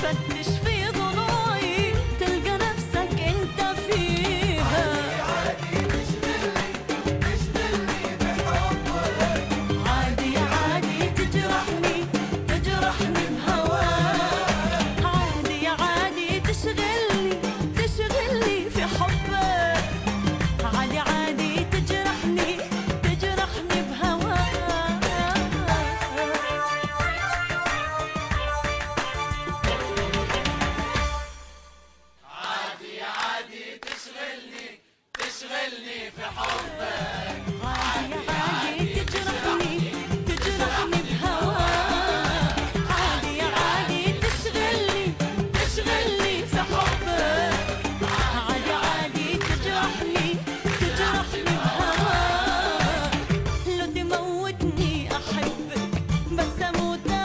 set i'm not mutar.